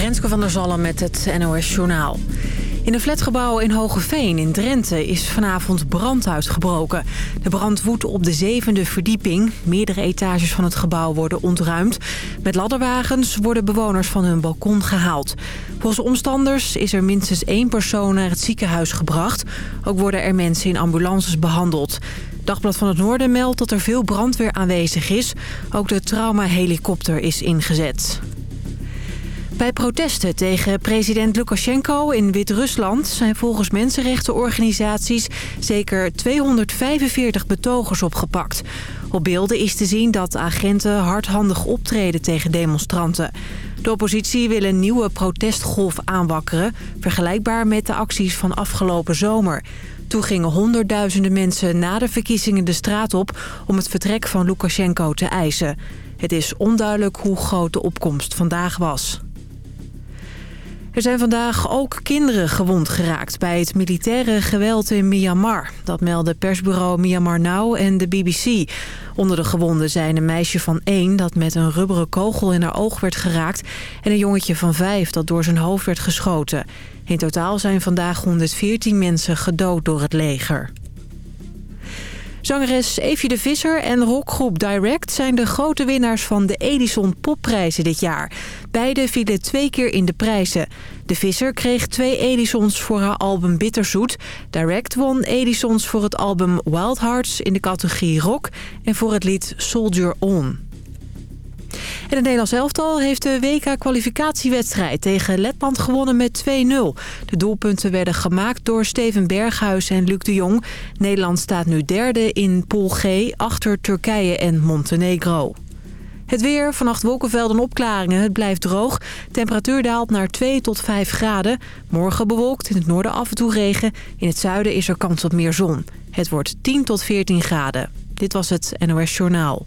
Renske van der Zallen met het NOS Journaal. In een flatgebouw in Hogeveen in Drenthe is vanavond brand uitgebroken. De brand woedt op de zevende verdieping. Meerdere etages van het gebouw worden ontruimd. Met ladderwagens worden bewoners van hun balkon gehaald. Volgens omstanders is er minstens één persoon naar het ziekenhuis gebracht. Ook worden er mensen in ambulances behandeld. Dagblad van het Noorden meldt dat er veel brandweer aanwezig is. Ook de traumahelikopter is ingezet. Bij protesten tegen president Lukashenko in Wit-Rusland... zijn volgens mensenrechtenorganisaties zeker 245 betogers opgepakt. Op beelden is te zien dat agenten hardhandig optreden tegen demonstranten. De oppositie wil een nieuwe protestgolf aanwakkeren... vergelijkbaar met de acties van afgelopen zomer. Toen gingen honderdduizenden mensen na de verkiezingen de straat op... om het vertrek van Lukashenko te eisen. Het is onduidelijk hoe groot de opkomst vandaag was. Er zijn vandaag ook kinderen gewond geraakt bij het militaire geweld in Myanmar. Dat melden persbureau Myanmar Now en de BBC. Onder de gewonden zijn een meisje van één dat met een rubberen kogel in haar oog werd geraakt... en een jongetje van vijf dat door zijn hoofd werd geschoten. In totaal zijn vandaag 114 mensen gedood door het leger. Zangeres Evie de Visser en rockgroep Direct zijn de grote winnaars van de Edison Popprijzen dit jaar. Beide vielen twee keer in de prijzen. De Visser kreeg twee Edisons voor haar album Bitterzoet. Direct won Edisons voor het album Wild Hearts in de categorie rock en voor het lied Soldier On. En het Nederlands elftal heeft de WK-kwalificatiewedstrijd tegen Letland gewonnen met 2-0. De doelpunten werden gemaakt door Steven Berghuis en Luc de Jong. Nederland staat nu derde in Pool G achter Turkije en Montenegro. Het weer, vannacht wolkenvelden en opklaringen. Het blijft droog. Temperatuur daalt naar 2 tot 5 graden. Morgen bewolkt, in het noorden af en toe regen. In het zuiden is er kans op meer zon. Het wordt 10 tot 14 graden. Dit was het NOS Journaal.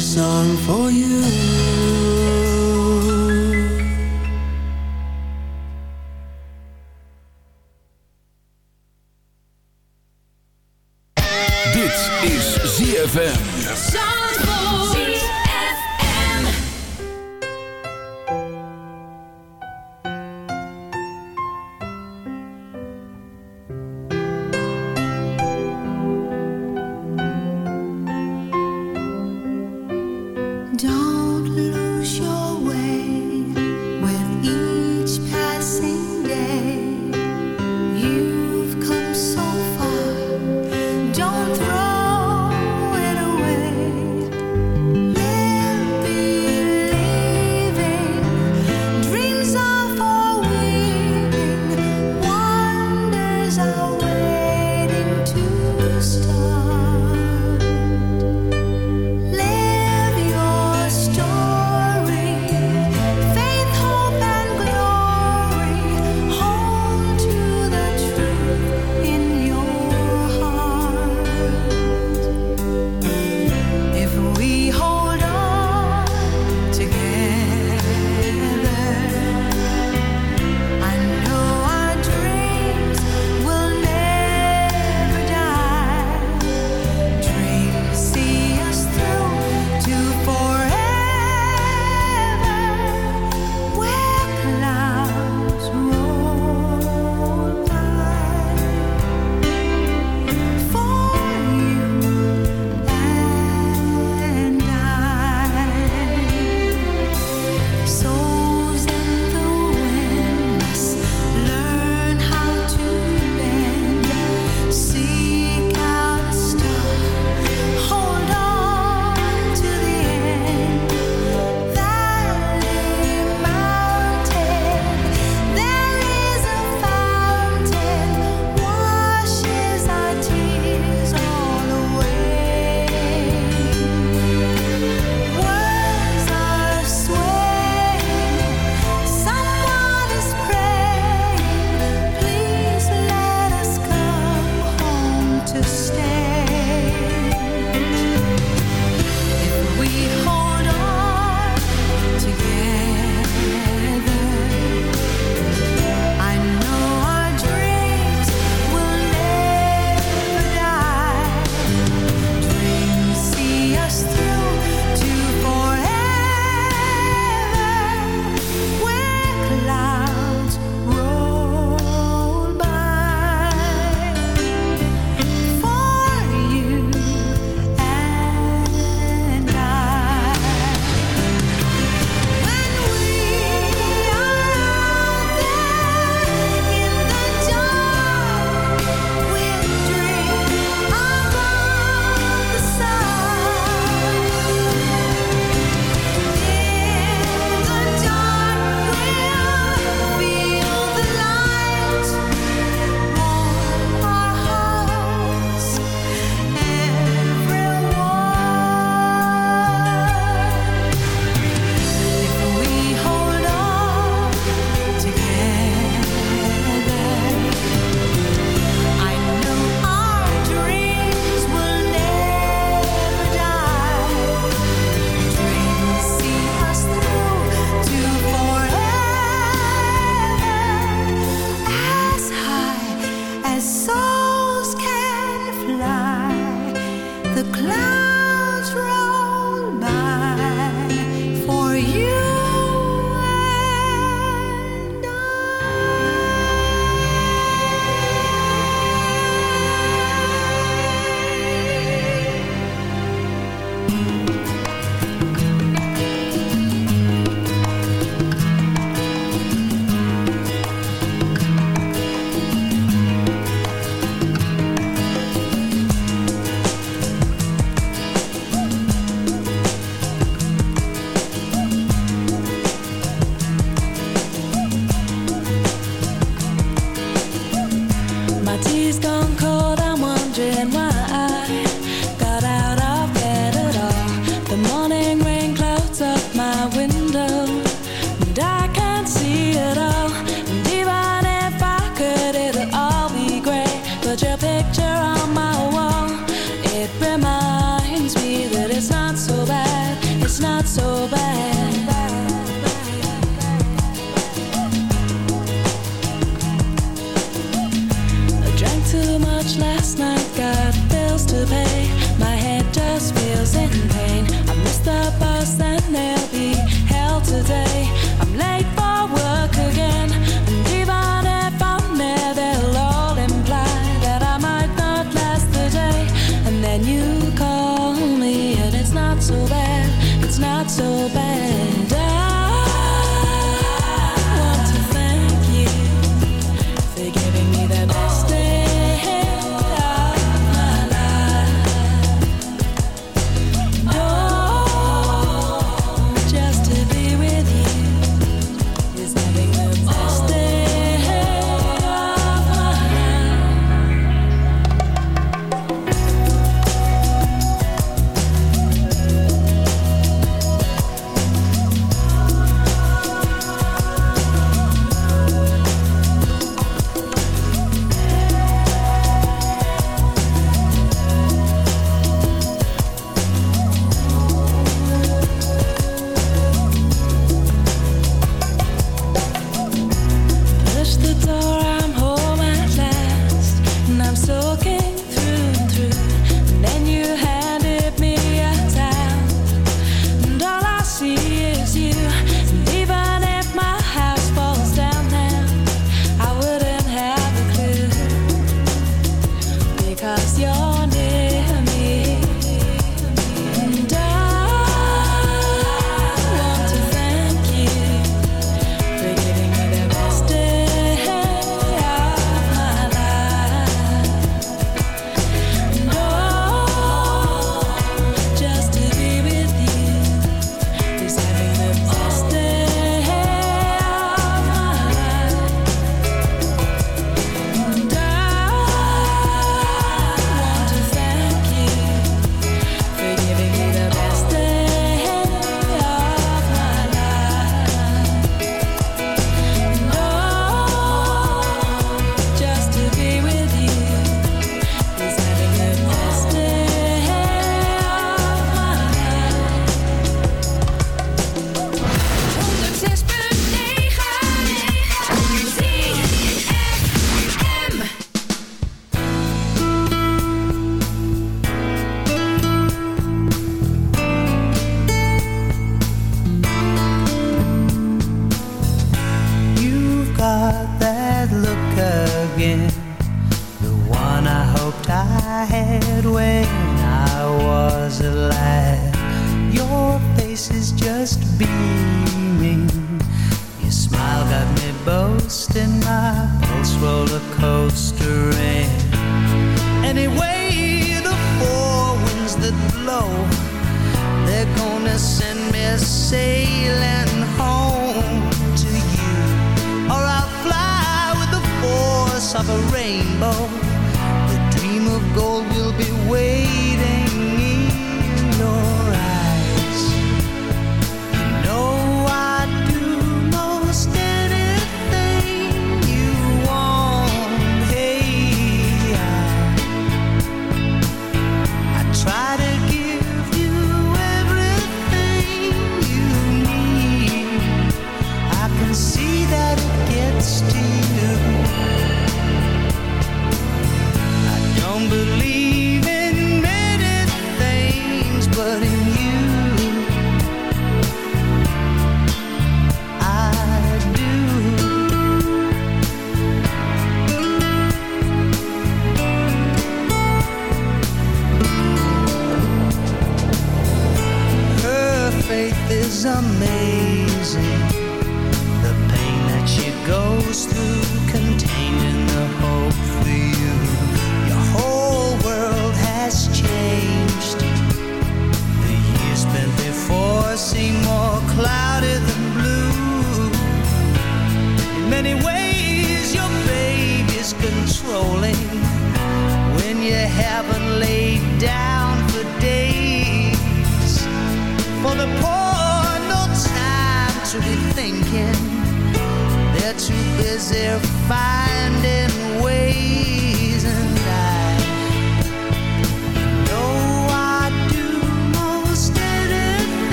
song for you.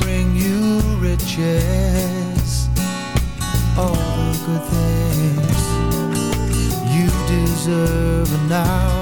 bring you riches, all the good things you deserve now.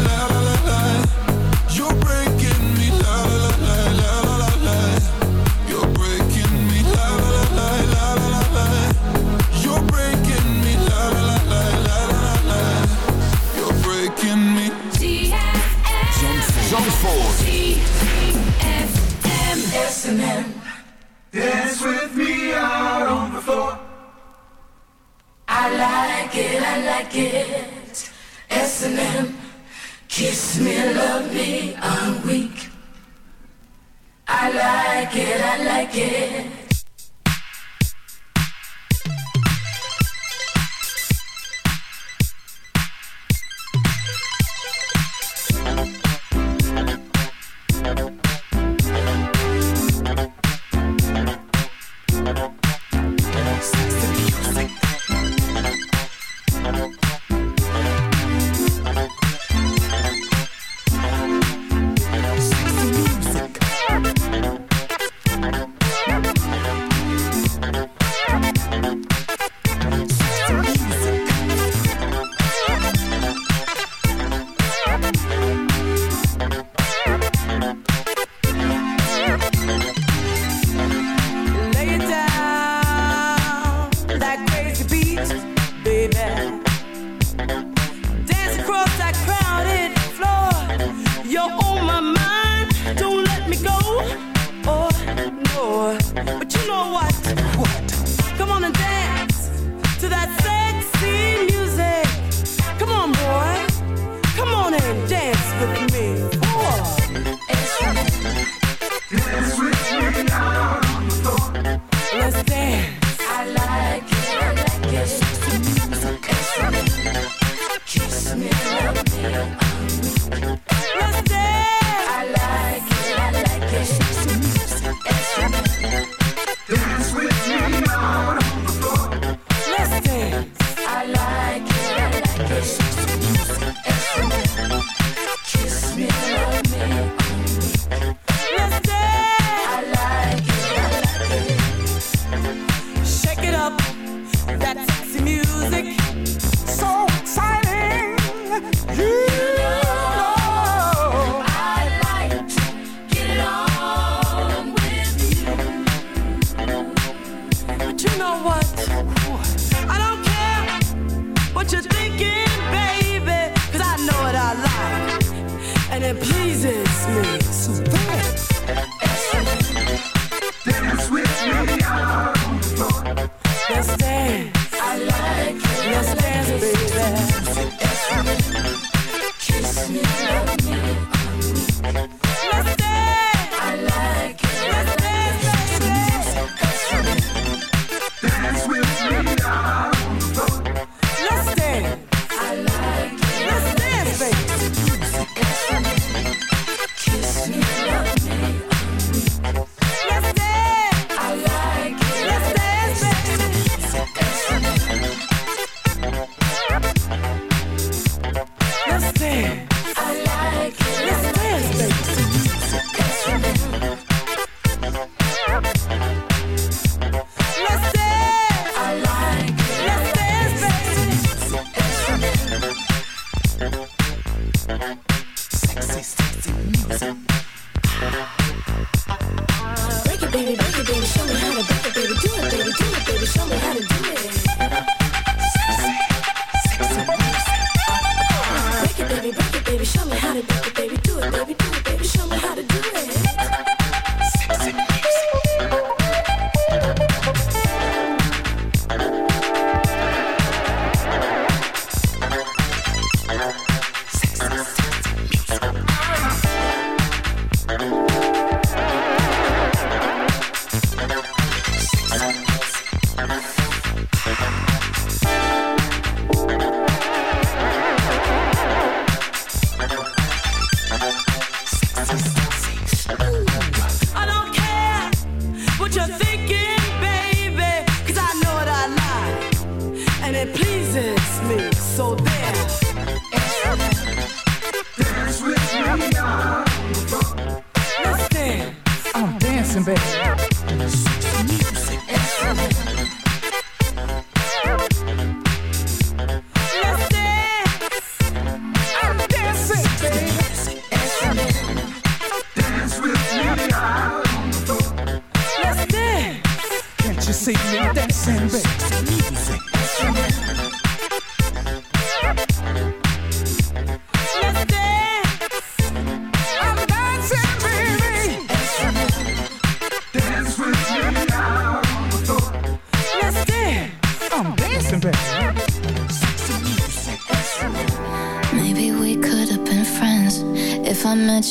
Yes.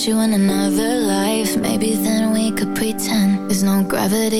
you in another life. Maybe then we could pretend There's no gravity.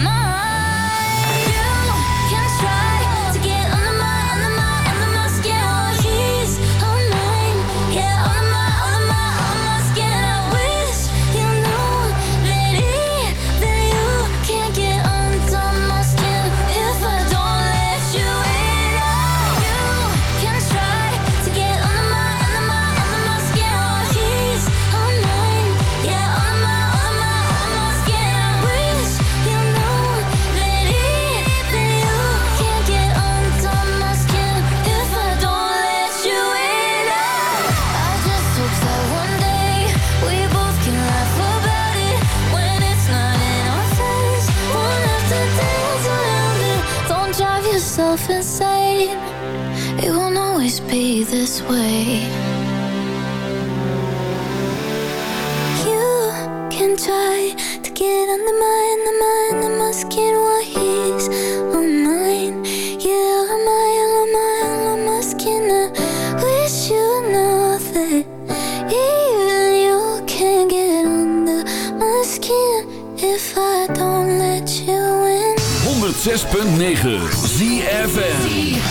always be this way. You can try to get on the mind, the mind, the masking what he's on mine. Yeah, my mine, I'm my I'm masking I wish you know that even you can get on the skin if I don't let you in. 106.9 ZFN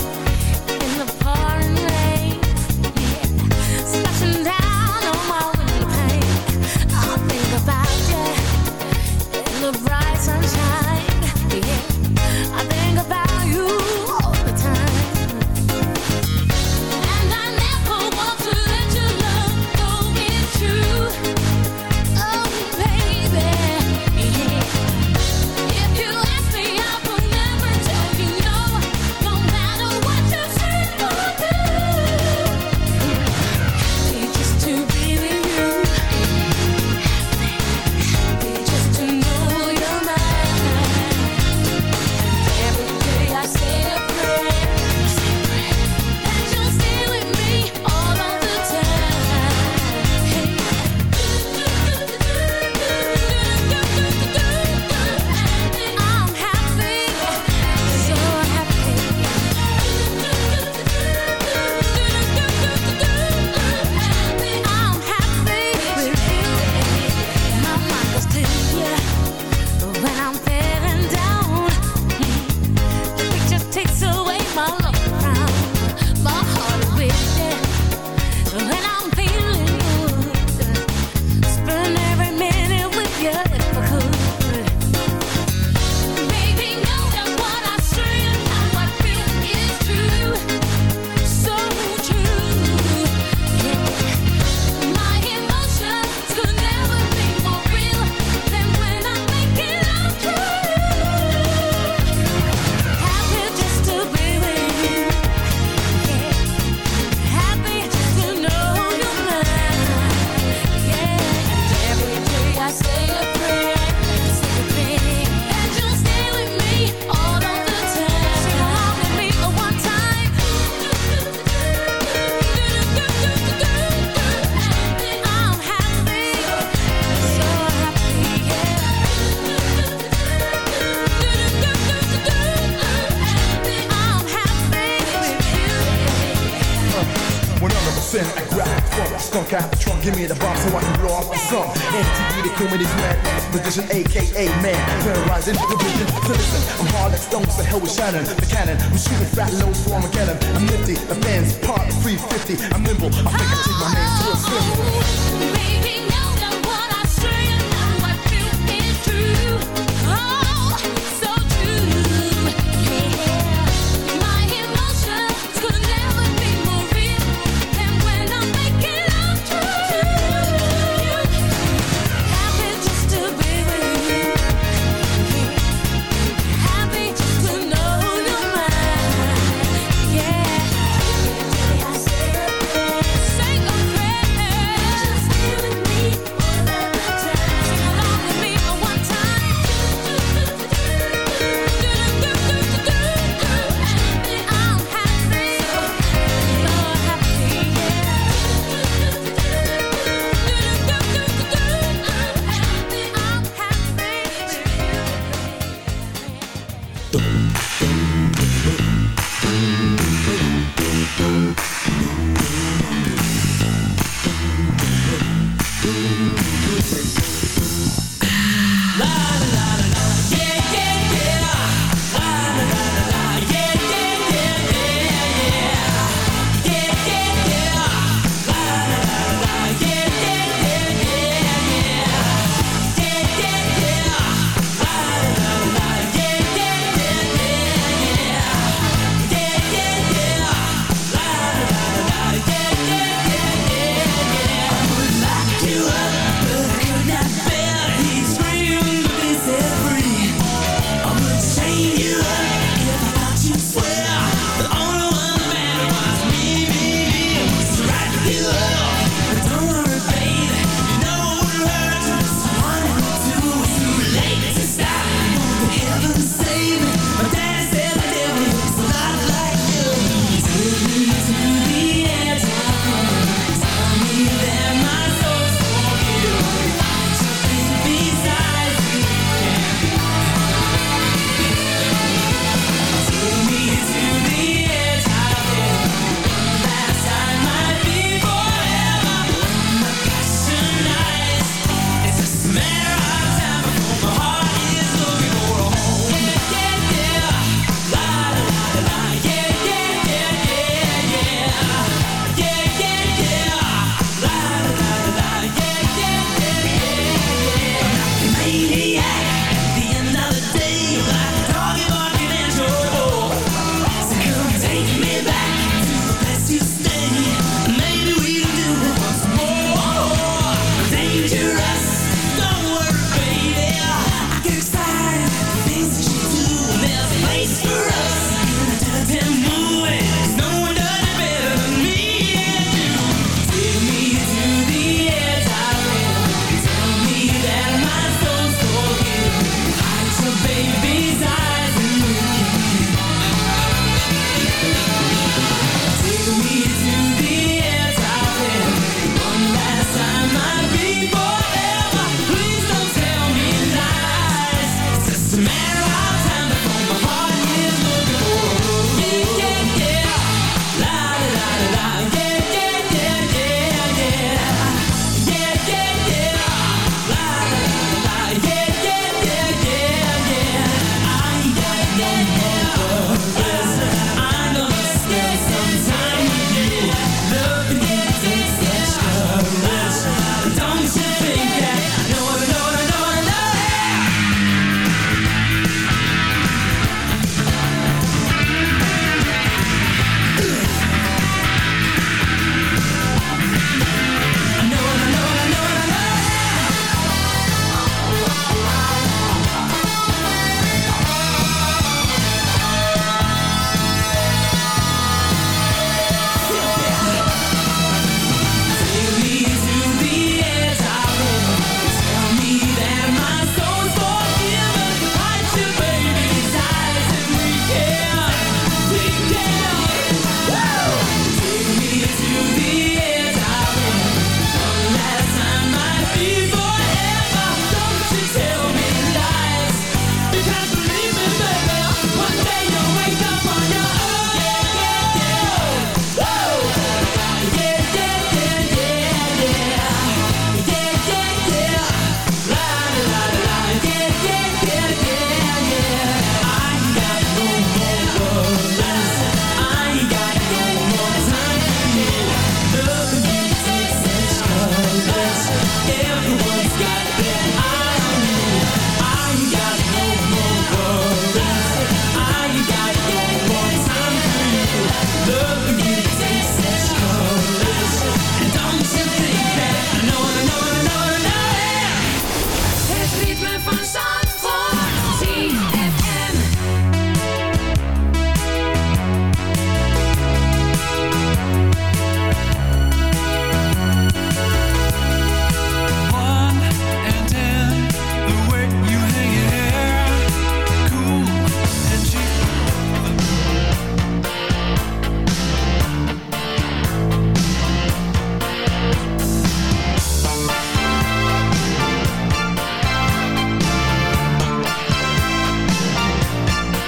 Give me the bomb so I can blow off the song. MTV, they call me this man, magician, aka man. Terrorizing the vision. So listen, I'm hard like stones, the hell with Shannon, the cannon. I'm shooting fat loads for Armageddon. I'm nifty, the fans part 350. I'm